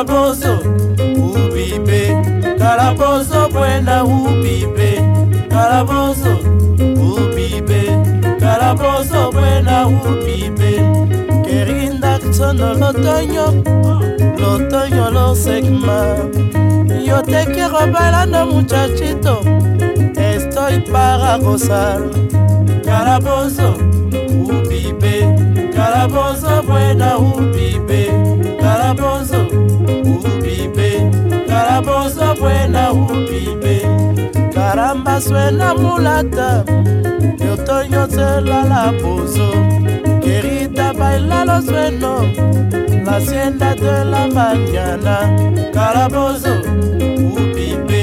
Calabozo, ubibe, calabozo buena ubibe, calabozo, ubibe, calabozo buena ubibe. Querinda sono l'otoño, l'otoño lo segma. Yo te quiero bailando muchachito, estoy para gozar. Calabozo, ubibe, calabozo buena ubibe, swena mulata yoto nyonso elala poso. Kerita bailalo e sweno la sienda de la mañana. Calabozo ubibe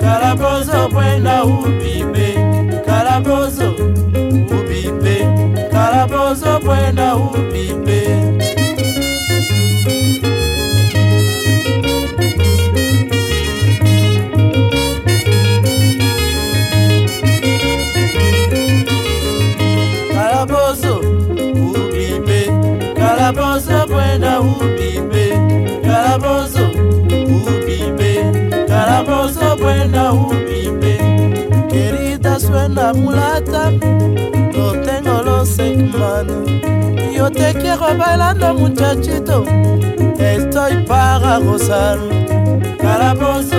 calabozo buena ubibe. Calabozo ubibe calabozo buena ubibe. Calabozo buena ubibe. Querida suena mulata, no tengo los segmanos. Yo te quiero bailando muchachito, estoy para gozar. Calabozo,